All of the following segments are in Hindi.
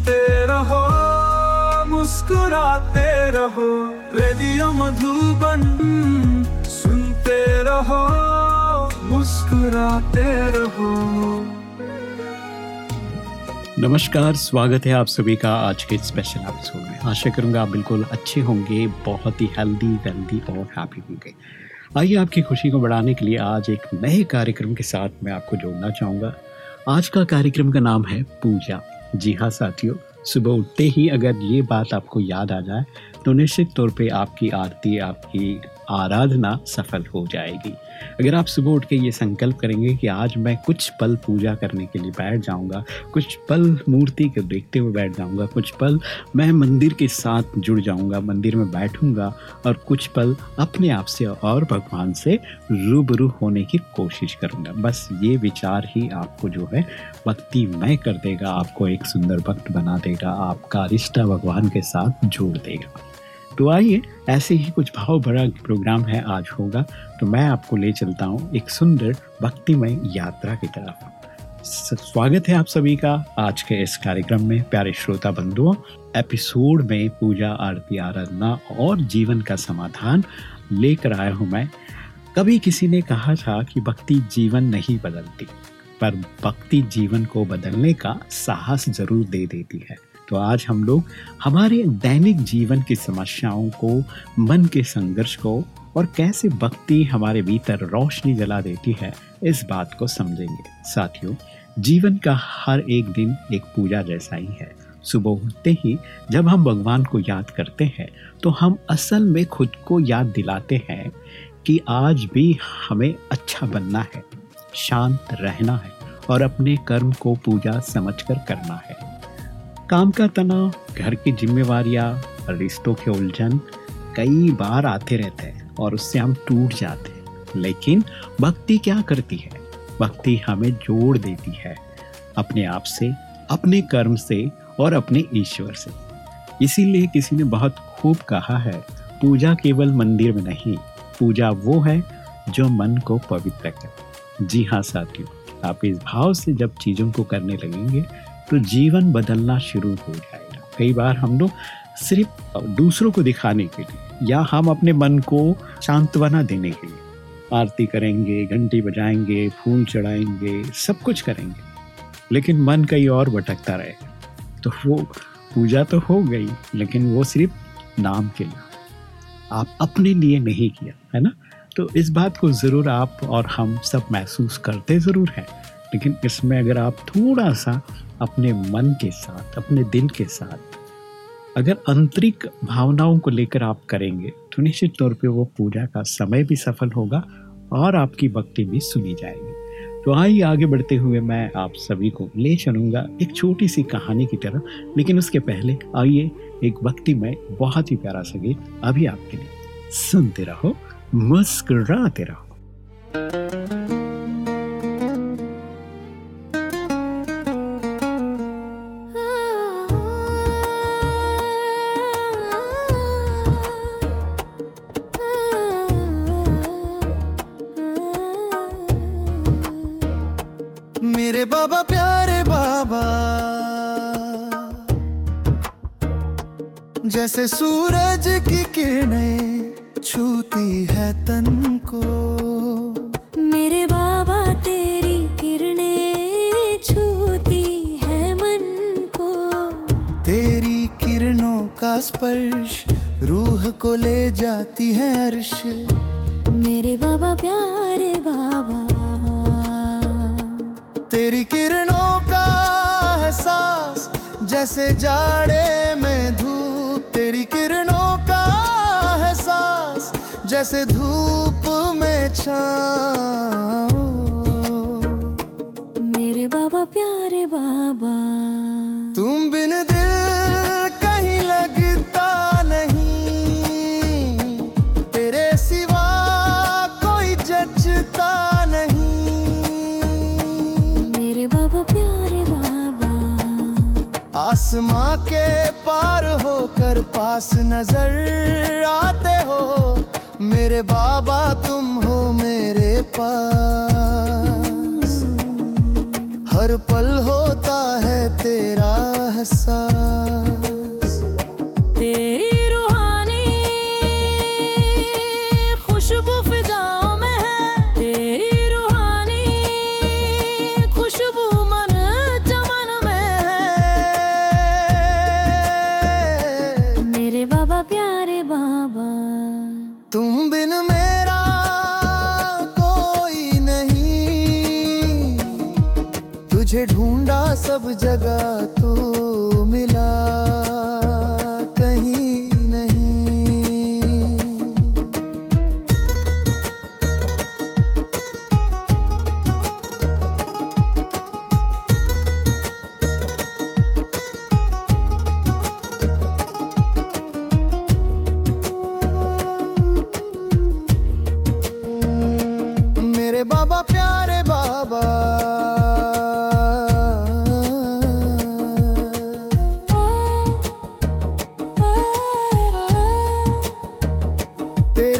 सुनते रहो, मुस्कुराते रहो, रेडियो मधुबन सुनते रहो, मुस्कुराते रहो। नमस्कार, स्वागत है आप सभी का आज के स्पेशल एपिसोड में। आशा करूँगा आप बिल्कुल अच्छे होंगे, बहुत ही हेल्दी वेल्दी और हैप्पी होंगे। आइए आपकी खुशी को बढ़ाने के लिए आज एक नए कार्यक्रम के साथ मैं आपको जोड़ना चाहूँगा। आज का कार्यक्रम का नाम है पूजा। जी हाँ साथियों, सुबह उठते ही अगर ये बात आपको याद आ जाए तो निश्चित तौर पे आपकी आरती, आपकी आराधना सफल हो जाएगी। अगर आप सुबह उठ के ये संकल्प करेंगे कि आज मैं कुछ पल पूजा करने के लिए बैठ जाऊँगा, कुछ पल मूर्ति को देखते हुए बैठ जाऊँगा, कुछ पल मैं मंदिर के साथ जुड़ जाऊँगा, मंदिर में बैठूँगा और कुछ पल अपने आप से और भगवान से रूबरू होने की कोशिश करूँगा। बस ये विचार ही आपको जो है भक्ति मैं कर देगा, आपको एक सुंदर भक्त बना देगा, आपका रिश्ता भगवान के साथ जोड़ देगा। तो आइए, ऐसे ही कुछ भाव भरा प्रोग्राम है, आज होगा। तो मैं आपको ले चलता हूँ एक सुंदर भक्तिमय यात्रा की तरफ़। स्वागत है आप सभी का आज के इस कार्यक्रम में, प्यारे श्रोता बंधुओं। एपिसोड में पूजा, आरती, आराधना और जीवन का समाधान लेकर आया हूँ मैं। कभी किसी ने कहा था कि भक्ति जीवन नहीं बदलती, पर भक्ति जीवन को बदलने का साहस ज़रूर दे देती है। तो आज हम लोग हमारे दैनिक जीवन की समस्याओं को, मन के संघर्ष को और कैसे भक्ति हमारे भीतर रोशनी जला देती है, इस बात को समझेंगे। साथियों, जीवन का हर एक दिन एक पूजा जैसा ही है। सुबह उठते ही जब हम भगवान को याद करते हैं तो हम असल में खुद को याद दिलाते हैं कि आज भी हमें अच्छा बनना है, शांत रहना है और अपने कर्म को पूजा समझकर करना है। काम का तनाव, घर की जिम्मेवारियाँ, रिश्तों के उलझन कई बार आते रहते हैं और उससे हम टूट जाते हैं। लेकिन भक्ति क्या करती है? भक्ति हमें जोड़ देती है अपने आप से, अपने कर्म से और अपने ईश्वर से। इसीलिए किसी ने बहुत खूब कहा है, पूजा केवल मंदिर में नहीं, पूजा वो है जो मन को पवित्र कर। जी हाँ साथियों, आप इस भाव से जब चीज़ों को करने लगेंगे तो जीवन बदलना शुरू हो जाएगा। कई बार हम लोग सिर्फ़ दूसरों को दिखाने के लिए या हम अपने मन को सांत्वना देने के लिए आरती करेंगे, घंटी बजाएँगे, फूल चढ़ाएँगे, सब कुछ करेंगे। लेकिन मन कहीं और भटकता रहेगा। तो वो पूजा तो हो गई, लेकिन वो सिर्फ़ नाम के लिए। आप अपने लिए नहीं किया, है ना? तो इस बात को ज़रूर आप और हम सब महसूस करते ज़रूर हैं। लेकिन इसमें अगर आप थोड़ा सा अपने मन के साथ, अपने दिल के साथ। अगर आंतरिक भावनाओं को लेकर आप करेंगे तो निश्चित तौर पे वो पूजा का समय भी सफल होगा और आपकी भक्ति भी सुनी जाएगी। तो आइए आगे बढ़ते हुए मैं आप सभी को ले चलूँगा एक छोटी सी कहानी की तरह, लेकिन उसके पहले आइए एक भक्ति में बहुत ही प्यारा सा गीत अभी आपके लिए सुनते रहो, मुस्कुराते रहो। जैसे सूरज की किरणें छूती है तन को। मेरे बाबा तेरी किरणें छूती है मन को। तेरी किरणों का स्पर्श रूह को ले जाती है अर्श। मेरे बाबा प्यारे बाबा। तेरी किरणों का एहसास जैसे जाड़े में जैसे धूप में छाओ मेरे बाबा प्यारे बाबा। तुम बिन दिल कहीं लगता नहीं। तेरे सिवा कोई जचता नहीं। मेरे बाबा प्यारे बाबा। आसमां के पार होकर पास नज़र बाबा तुम हो मेरे पास। हर पल होता है तेरा एहसास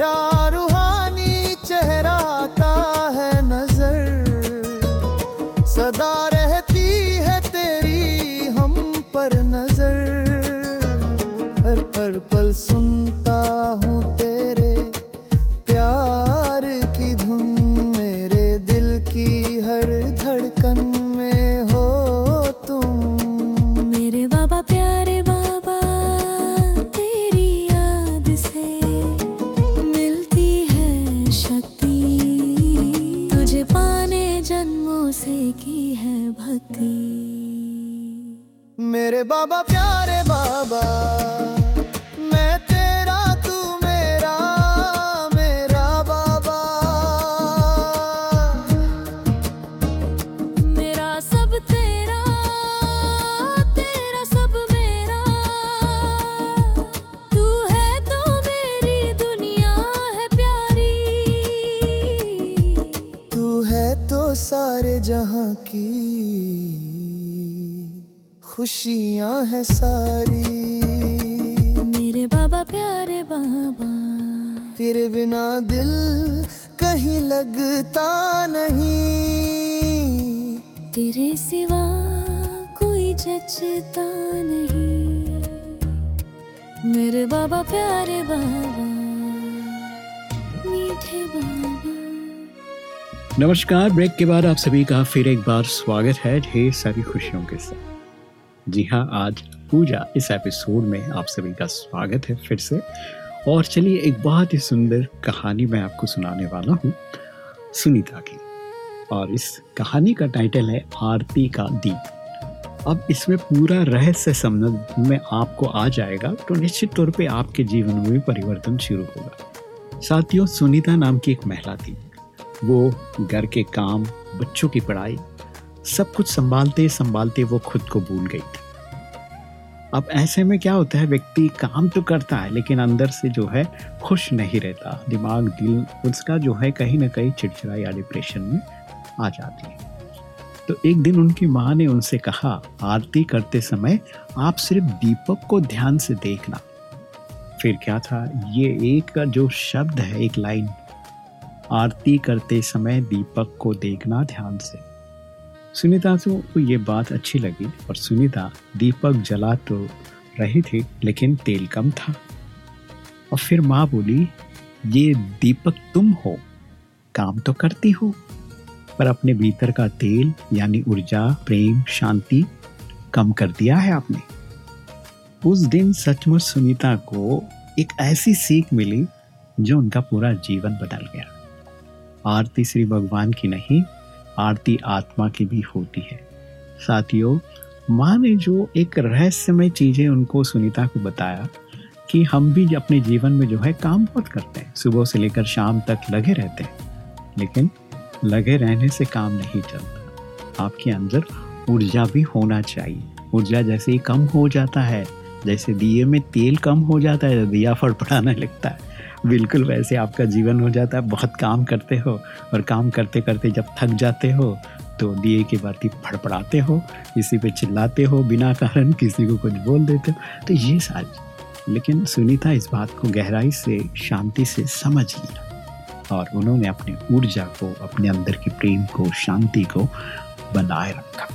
तेरा खुशियाँ हैं सारी। मेरे बाबा प्यारे बाबा। तेरे बिना दिल कहीं लगता नहीं। तेरे सिवा कोई जचता नहीं। मेरे बाबा प्यारे बाबा। मीठे बाबा। नमस्कार ब्रेक के बाद आप सभी का फिर एक बार स्वागत है। ढेर सारी खुशियों के साथ। जी हाँ आज पूजा इस एपिसोड में आप सभी का स्वागत है फिर से। और चलिए एक बहुत ही सुंदर कहानी मैं आपको सुनाने वाला हूँ, सुनीता की। और इस कहानी का टाइटल है, आरती का दीप अब इसमें पूरा रहस्य समझ में आपको आ जाएगा तो निश्चित तौर पे आपके जीवन में भी परिवर्तन शुरू होगा। साथियों, सुनीता नाम की एक महिला थी। वो घर के काम, बच्चों की पढ़ाई, सब कुछ संभालते संभालते वो खुद को भूल गई थी। अब ऐसे में क्या होता है, व्यक्ति काम तो करता है, लेकिन अंदर से जो है, खुश नहीं रहता। दिमाग, दिल, उसका जो है, कहीं ना कहीं चिड़चिड़ा या डिप्रेशन में आ जाती है। तो एक दिन उनकी माँ ने उनसे कहा, आरती करते समय आप सिर्फ़ दीपक को ध्यान से देखना। फिर क्या था, ये एक जो शब्द है, एक लाइन, आरती करते समय दीपक को देखना ध्यान से। सुनीता को ये बात अच्छी लगी और सुनीता दीपक जला तो रही थी, लेकिन तेल कम था। और फिर माँ बोली, ये दीपक तुम हो, काम तो करती हो, पर अपने भीतर का तेल, यानी ऊर्जा, प्रेम, शांति कम कर दिया है आपने। उस दिन सचमुच सुनीता को एक ऐसी सीख मिली, जो उनका पूरा जीवन बदल गया। आरती श्री भगवान की नहीं आरती आत्मा की भी होती है। साथियों, माँ ने जो एक रहस्यमय चीज़ें उनको सुनीता को बताया कि हम भी अपने जीवन में जो है काम बहुत करते हैं। सुबह से लेकर शाम तक लगे रहते हैं, लेकिन लगे रहने से काम नहीं चलता। आपके अंदर ऊर्जा भी होना चाहिए। ऊर्जा जैसे ही कम हो जाता है, जैसे दिए में तेल कम हो जाता है दिया फड़फड़ाने लगता है। बिल्कुल वैसे आपका जीवन हो जाता है। बहुत काम करते हो और काम करते करते जब थक जाते हो तो दिए के बाती फड़फड़ाते हो किसी पे चिल्लाते हो, बिना कारण किसी को कुछ बोल देते हो। तो ये सारी लेकिन सुनीता, इस बात को गहराई से, शांति से समझ लिया और उन्होंने अपनी ऊर्जा को, अपने अंदर के प्रेम को, शांति को बनाए रखा।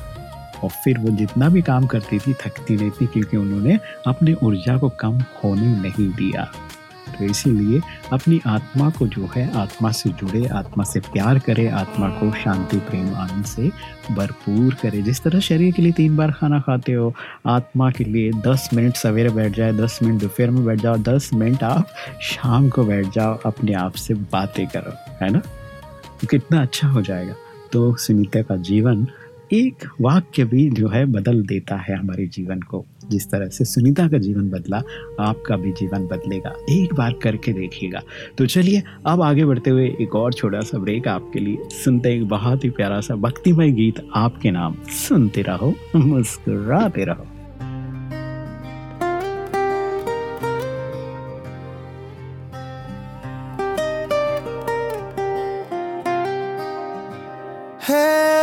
और फिर वो जितना भी काम करती थी, थकती नहीं थी क्योंकि उन्होंने अपनी ऊर्जा को कम होने नहीं दिया। तो इसीलिए अपनी आत्मा को जो है, आत्मा से जुड़े, आत्मा से प्यार करे, आत्मा को शांति, प्रेम, आनंद से भरपूर करे। जिस तरह शरीर के लिए तीन बार खाना खाते हो, आत्मा के लिए दस मिनट सवेरे बैठ जाए, दस मिनट दोपहर में बैठ जाओ, दस मिनट आप शाम को बैठ जाओ, अपने आप से बातें करो, है ना? तो कितना अच्छा हो जाएगा। तो सुनीता का जीवन एक वाक्य भी जो है बदल देता है हमारे जीवन को। जिस तरह से सुनीता का जीवन बदला, आपका भी जीवन बदलेगा। एक बार करके देखिएगा। तो चलिए, अब आगे बढ़ते हुए एक और छोटा सा ब्रेक आपके लिए सुनते एक बहुत ही प्यारा सा भक्तिमय गीत आपके नाम सुनते रहो, मुस्कुराते रहो।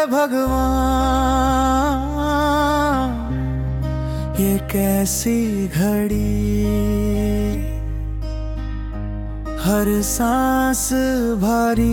भगवान कैसी घड़ी हर सांस भारी।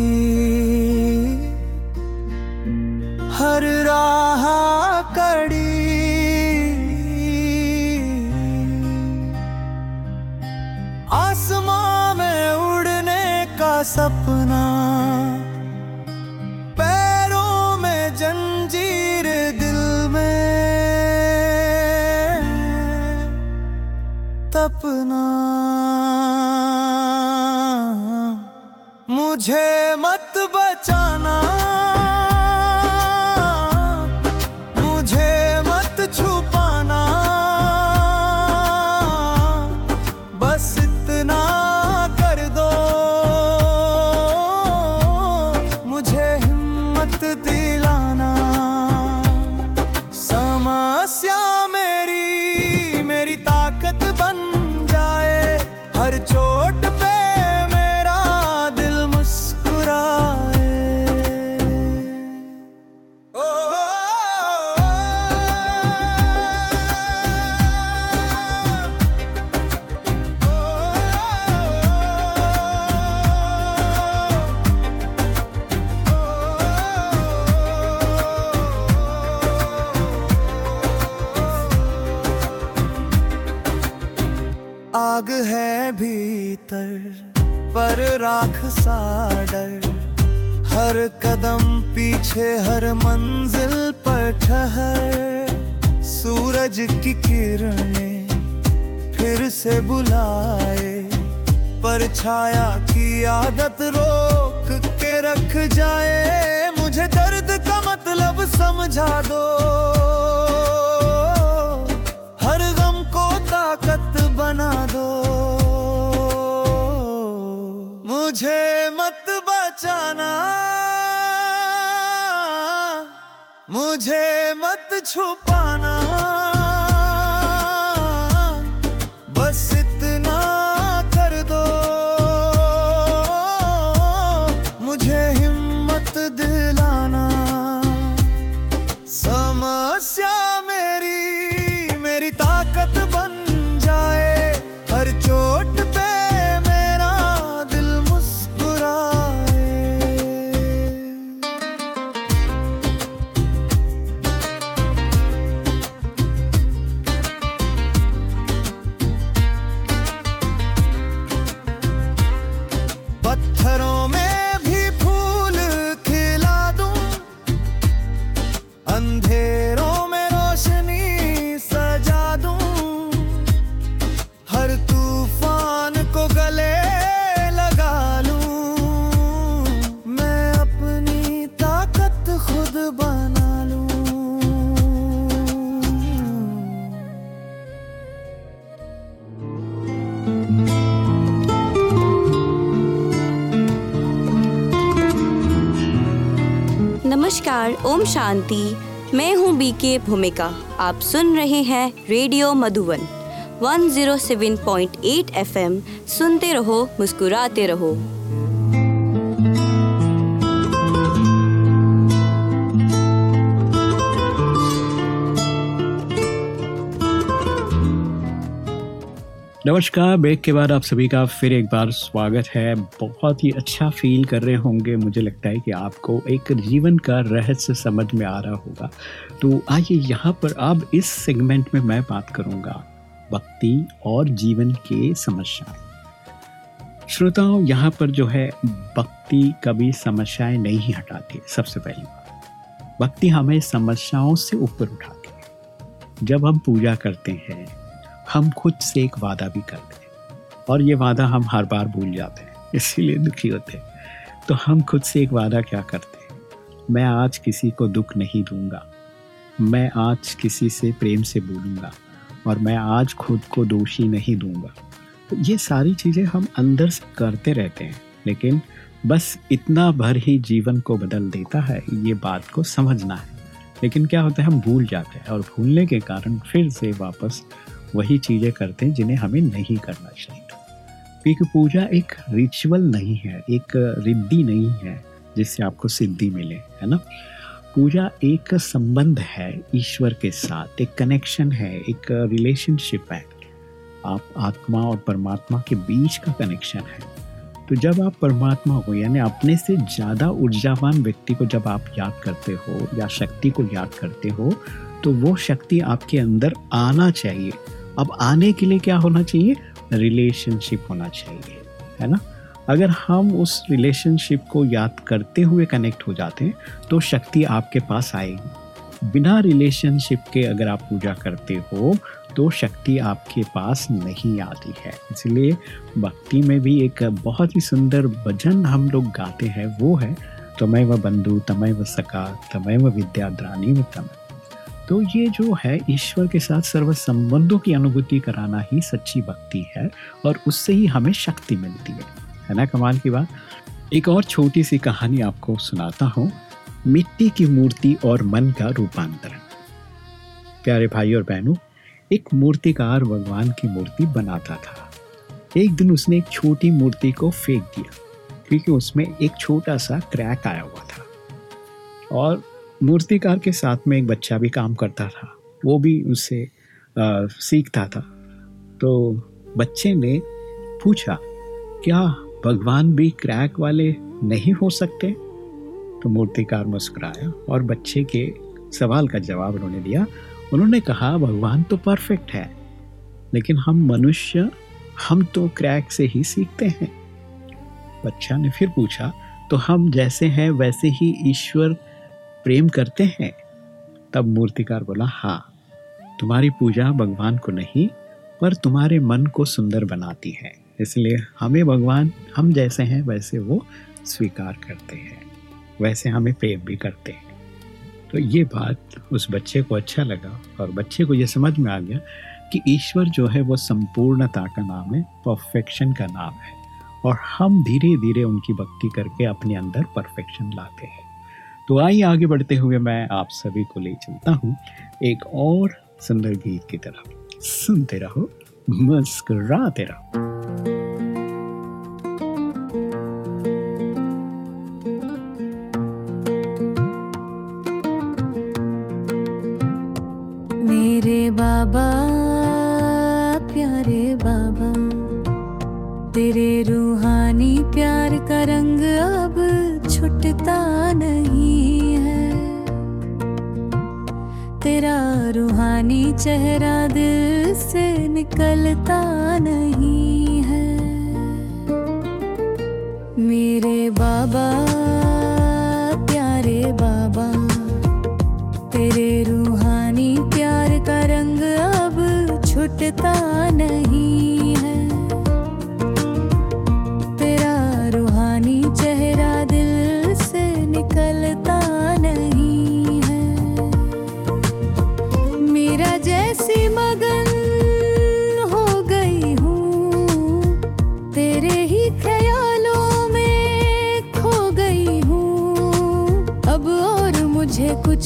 हर कदम पीछे हर मंजिल पर ठहर। सूरज की किरणें फिर से बुलाए। पर छाया की आदत रोक के रख जाए। मुझे दर्द का मतलब समझा दो। हर गम को ताकत बना दो। मुझे बचाना मुझे मत छुपाना। ओम शांति। मैं हूँ बीके भूमिका। आप सुन रहे हैं रेडियो मधुवन 107.8 एफएम सुनते रहो, मुस्कुराते रहो। नमस्कार, ब्रेक के बाद आप सभी का फिर एक बार स्वागत है। बहुत ही अच्छा फील कर रहे होंगे, मुझे लगता है कि आपको एक जीवन का रहस्य समझ में आ रहा होगा। तो आइए यहाँ पर अब इस सेगमेंट में मैं बात करूँगा, भक्ति और जीवन के समस्याएँ। श्रोताओं, यहाँ पर जो है, भक्ति कभी समस्याएँ नहीं हटाती, सबसे पहली बात। भक्ति हमें समस्याओं से ऊपर उठाती है। जब हम पूजा करते हैं हम खुद से एक वादा भी करते हैं। और ये वादा हम हर बार भूल जाते हैं, इसीलिए दुखी होते हैं। तो हम खुद से एक वादा क्या करते हैं? मैं आज किसी को दुख नहीं दूँगा। मैं आज किसी से प्रेम से बोलूँगा। और मैं आज खुद को दोषी नहीं दूँगा। तो ये सारी चीज़ें हम अंदर से करते रहते हैं। लेकिन बस इतना भर ही जीवन को बदल देता है, ये बात को समझना है। लेकिन क्या होता है, हम भूल जाते हैं। और भूलने के कारण फिर से वापस वही चीज़ें करते हैं जिन्हें हमें नहीं करना चाहिए। क्योंकि पूजा एक रिचुअल नहीं है, एक रिद्धि नहीं है जिससे आपको सिद्धि मिले, है ना? पूजा एक संबंध है ईश्वर के साथ, एक कनेक्शन है, एक रिलेशनशिप है। आप आत्मा और परमात्मा के बीच का कनेक्शन है। तो जब आप परमात्मा को यानी अपने से ज़्यादा ऊर्जावान व्यक्ति को जब आप याद करते हो या शक्ति को याद करते हो तो वो शक्ति आपके अंदर आना चाहिए। अब आने के लिए क्या होना चाहिए? रिलेशनशिप होना चाहिए, है ना? अगर हम उस रिलेशनशिप को याद करते हुए कनेक्ट हो जाते हैं तो शक्ति आपके पास आएगी। बिना रिलेशनशिप के अगर आप पूजा करते हो तो शक्ति आपके पास नहीं आती है। इसलिए भक्ति में भी एक बहुत ही सुंदर भजन हम लोग गाते हैं, वो है तमय व बंधु तमय व सका तमय व विद्याद्रानी व तमय तो ये जो है, ईश्वर के साथ सर्व संबंधों की अनुभूति कराना ही सच्ची भक्ति है और उससे ही हमें शक्ति मिलती है। है ना कमाल की बात? एक और छोटी सी कहानी आपको सुनाता हूँ। मिट्टी की मूर्ति और मन का रूपांतरण। प्यारे भाई और बहनों, एक मूर्तिकार भगवान की मूर्ति बनाता था। एक दिन उसने एक छोटी मूर्ति को फेंक दिया, क्योंकि उसमें एक छोटा सा क्रैक आया हुआ था। और मूर्तिकार के साथ में एक बच्चा भी काम करता था। वो भी उससे सीखता था। तो बच्चे ने पूछा, क्या भगवान भी क्रैक वाले नहीं हो सकते? तो मूर्तिकार मुस्कुराया और बच्चे के सवाल का जवाब उन्होंने दिया। उन्होंने कहा, भगवान तो परफेक्ट है, लेकिन हम मनुष्य, हम तो क्रैक से ही सीखते हैं। बच्चा ने फिर पूछा तो हम जैसे हैं, वैसे ही ईश्वर प्रेम करते हैं। तब मूर्तिकार बोला हाँ तुम्हारी पूजा भगवान को नहीं, पर तुम्हारे मन को सुंदर बनाती है। इसलिए हमें भगवान, हम जैसे हैं, वैसे वो स्वीकार करते हैं। वैसे हमें प्रेम भी करते हैं। तो ये बात उस बच्चे को अच्छा लगा और बच्चे को ये समझ में आ गया कि ईश्वर जो है वो संपूर्णता का नाम है, परफेक्शन का नाम है। और हम धीरे धीरे उनकी भक्ति करके अपने अंदर परफेक्शन लाते हैं। तो आइए आगे बढ़ते हुए मैं आप सभी को ले चलता हूँ एक और सुंदर गीत की तरफ़। सुनते रहो, मुस्कुराते रहो। मेरे बाबा, प्यारे बाबा, तेरे रूहानी प्यार का रंग रूहानी चेहरा दिल से निकलता नहीं है। मेरे बाबा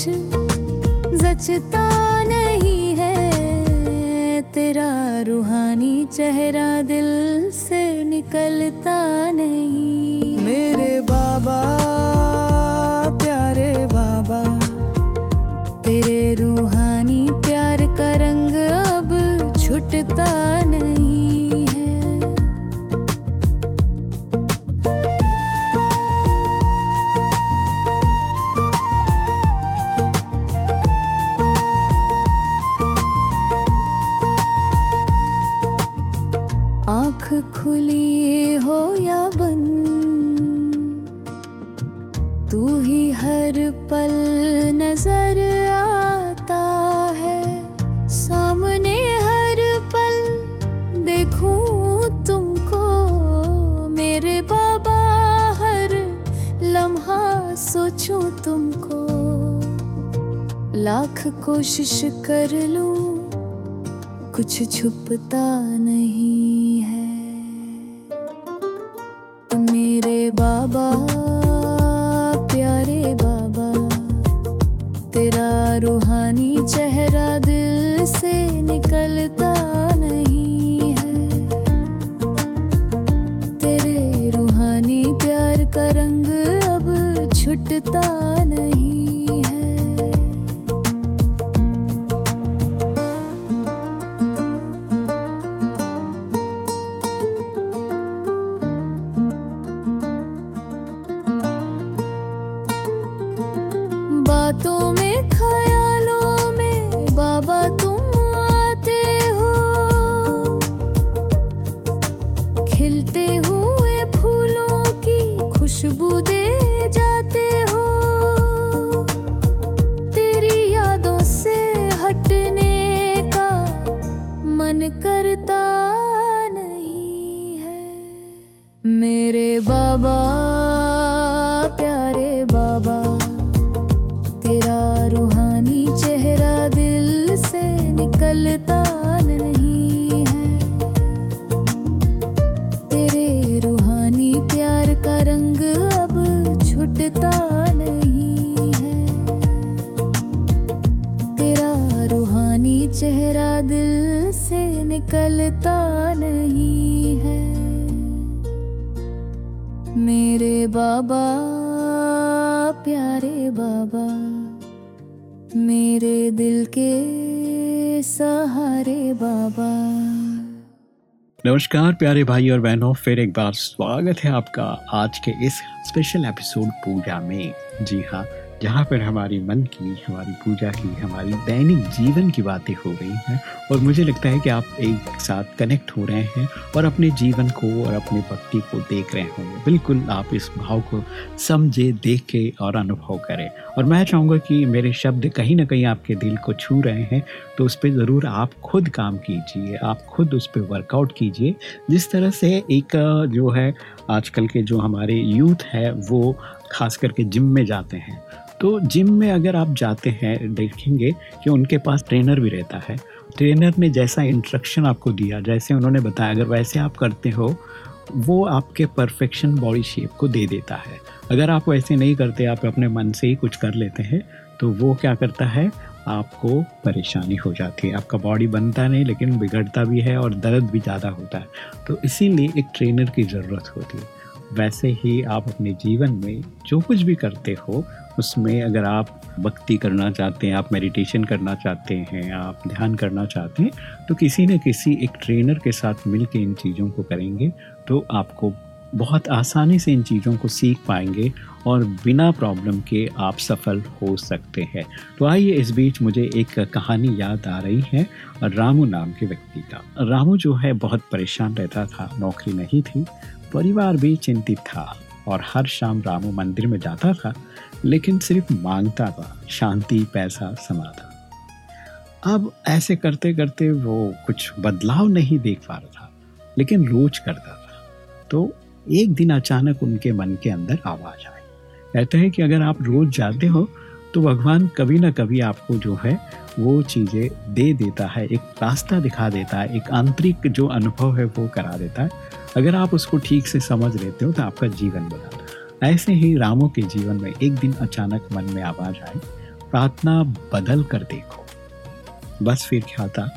कुछ जचता नहीं है। तेरा रूहानी चेहरा दिल से निकलता नहीं। मेरे बाबा लाख कोशिश कर लूँ कुछ छुपता बातों में ख्यालों मेरे बाबा, प्यारे बाबा, मेरे दिल के सहारे बाबा। नमस्कार, प्यारे भाई और बहनों, फिर एक बार स्वागत है आपका आज के इस स्पेशल एपिसोड पूजा में। जी हाँ जहाँ पर हमारी मन की, हमारी पूजा की, हमारी दैनिक जीवन की बातें हो रही हैं और मुझे लगता है कि आप एक साथ कनेक्ट हो रहे हैं और अपने जीवन को और अपने भक्ति को देख रहे होंगे। बिल्कुल आप इस भाव को समझे, देख और अनुभव करें। और मैं चाहूँगा कि मेरे शब्द कहीं ना कहीं आपके दिल को छू रहे हैं तो उस पर ज़रूर आप खुद काम कीजिए, आप खुद उस पर वर्कआउट कीजिए। जिस तरह से एक, जो है, आजकल के जो हमारे यूथ है, वो खास करके जिम में जाते हैं। तो जिम में अगर आप जाते हैं, देखेंगे कि उनके पास ट्रेनर भी रहता है। ट्रेनर ने जैसा इंस्ट्रक्शन आपको दिया, जैसे उन्होंने बताया, अगर वैसे आप करते हो, वो आपके परफेक्शन बॉडी शेप को दे देता है। अगर आप वैसे नहीं करते, आप अपने मन से ही कुछ कर लेते हैं तो वो क्या करता है, आपको परेशानी हो जाती है। आपका बॉडी बनता नहीं, लेकिन बिगड़ता भी है और दर्द भी ज़्यादा होता है। तो इसीलिए एक ट्रेनर की ज़रूरत होती है। वैसे ही आप अपने जीवन में जो कुछ भी करते हो उसमें अगर आप भक्ति करना चाहते हैं, आप मेडिटेशन करना चाहते हैं, आप ध्यान करना चाहते हैं तो किसी न किसी एक ट्रेनर के साथ मिल के इन चीज़ों को करेंगे तो आपको बहुत आसानी से इन चीज़ों को सीख पाएँगे और बिना प्रॉब्लम के आप सफल हो सकते हैं। तो आइए इस बीच मुझे एक कहानी याद आ रही है, रामू नाम के व्यक्ति का। रामू जो है बहुत परेशान रहता था, नौकरी नहीं थी, परिवार भी चिंतित था और हर शाम रामू मंदिर में जाता था लेकिन सिर्फ़ माँगता था, शांति, पैसा, समाधान। अब ऐसे करते करते वो कुछ बदलाव नहीं देख पा रहा था, लेकिन रोज करता था। तो एक दिन अचानक उनके मन के अंदर आवाज़ आई। कहते हैं कि अगर आप रोज जाते हो तो भगवान कभी ना कभी आपको जो है, वो चीज़ें दे देता है, एक रास्ता दिखा देता है, एक आंतरिक जो अनुभव है वो करा देता है। अगर आप उसको ठीक से समझ लेते हो तो आपका जीवन बदलता है। ऐसे ही रामों के जीवन में एक दिन अचानक मन में आवाज़ आई, प्रार्थना बदल कर देखो। बस फिर क्या था?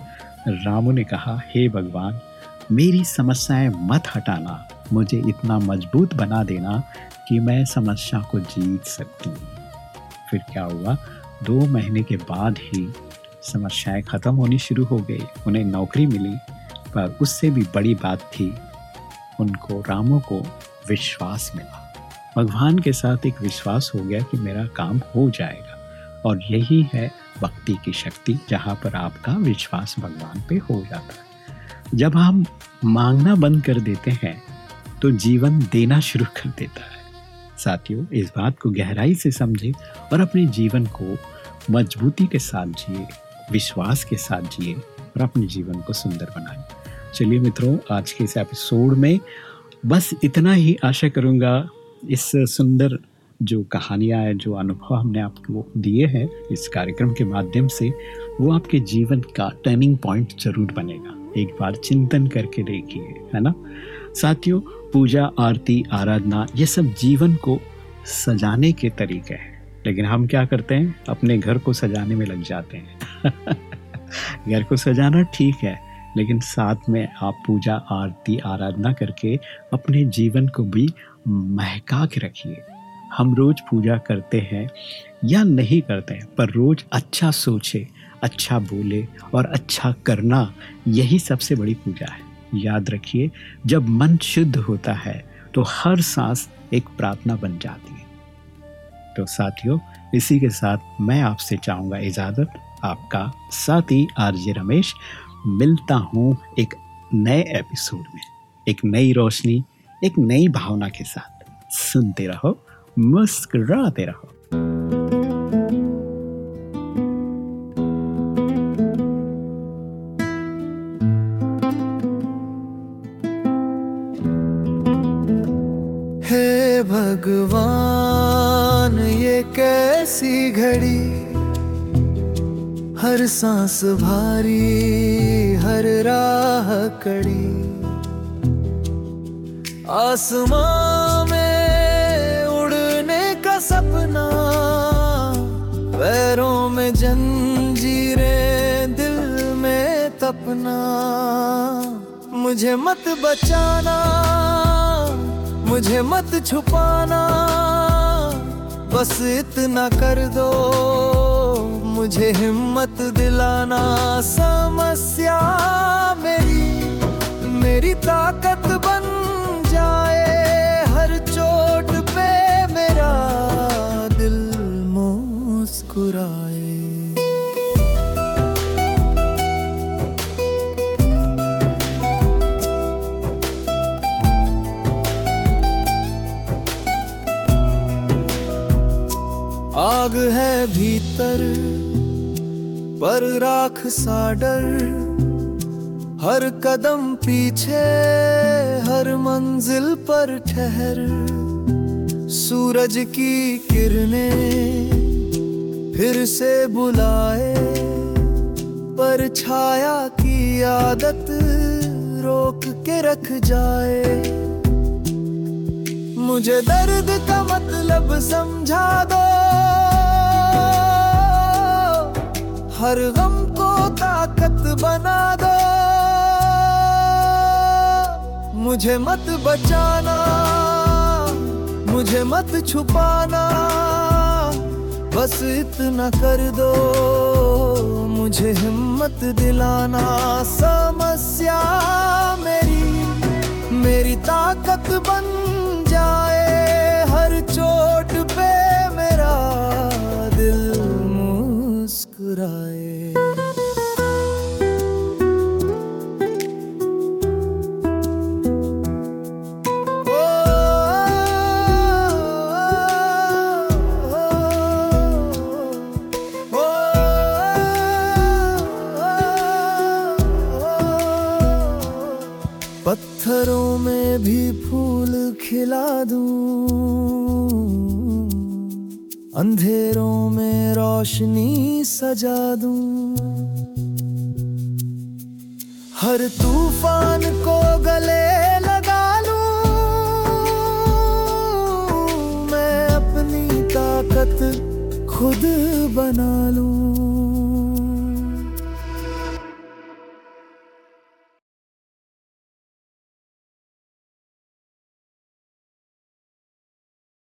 रामू ने कहा, हे भगवान, मेरी समस्याएँ मत हटाना। मुझे इतना मज़बूत बना देना कि मैं समस्या को जीत सकती फिर क्या हुआ? दो महीने के बाद ही समस्याएँ खत्म होनी शुरू हो गई। उन्हें नौकरी मिली, पर उससे भी बड़ी बात थी, उनको, रामो को विश्वास मिला। भगवान के साथ एक विश्वास हो गया कि मेरा काम हो जाएगा। और यही है भक्ति की शक्ति, जहाँ पर आपका विश्वास भगवान पे हो जाता है। जब हम मांगना बंद कर देते हैं तो जीवन देना शुरू कर देता है। साथियों, इस बात को गहराई से समझें और अपने जीवन को मजबूती के साथ जिए, विश्वास के साथ जिए और अपने जीवन को सुंदर बनाएँ। चलिए मित्रों, आज के इस एपिसोड में बस इतना ही आशा करूँगा। इस सुंदर जो कहानियाँ है, जो अनुभव हमने आपको दिए हैं इस कार्यक्रम के माध्यम से, वो आपके जीवन का टर्निंग पॉइंट ज़रूर बनेगा। एक बार चिंतन करके देखिए, है ना? साथियों, पूजा, आरती, आराधना, ये सब जीवन को सजाने के तरीके हैं। लेकिन हम क्या करते हैं? अपने घर को सजाने में लग जाते हैं। घर को सजाना ठीक है, लेकिन साथ में आप पूजा, आरती, आराधना करके अपने जीवन को भी महका के रखिए। हम रोज पूजा करते हैं या नहीं करते हैं, पर रोज अच्छा सोचे अच्छा बोले और अच्छा करना यही सबसे बड़ी पूजा है। याद रखिए, जब मन शुद्ध होता है तो हर सांस एक प्रार्थना बन जाती है। तो साथियों, इसी के साथ मैं आपसे चाहूँगा इजाज़त। आपका साथी आरजे रमेश, मिलता हूँ एक नए एपिसोड में। एक नई रोशनी एक नई भावना के साथ। सुनते रहो, मुस्कुराते रहो। हे भगवान, ये कैसी घड़ी? हर सांस भारी, हर राह कड़ी। आसमां में उड़ने का सपना, पैरों में जंजीरे दिल में तपना। मुझे मत बचाना, मुझे मत छुपाना, बस इतना कर दो, मुझे हिम्मत दिलाना। समस्या मेरी मेरी ताकत बन जाए हर चोट पे मेरा दिल मुस्कुराए। आग है भीतर पर राख सा डर हर कदम पीछे, हर मंजिल पर ठहर। सूरज की किरणें फिर से बुलाए, पर छाया की आदत रोक के रख जाए। मुझे दर्द का मतलब समझा दो। हर गम को ताकत बना मुझे मत बचाना, मुझे मत छुपाना, बस इतना कर दो, मुझे हिम्मत दिलाना। समस्या मेरी मेरी ताकत बन जाए, हर चोट पे मेरा दिल मुस्कुराए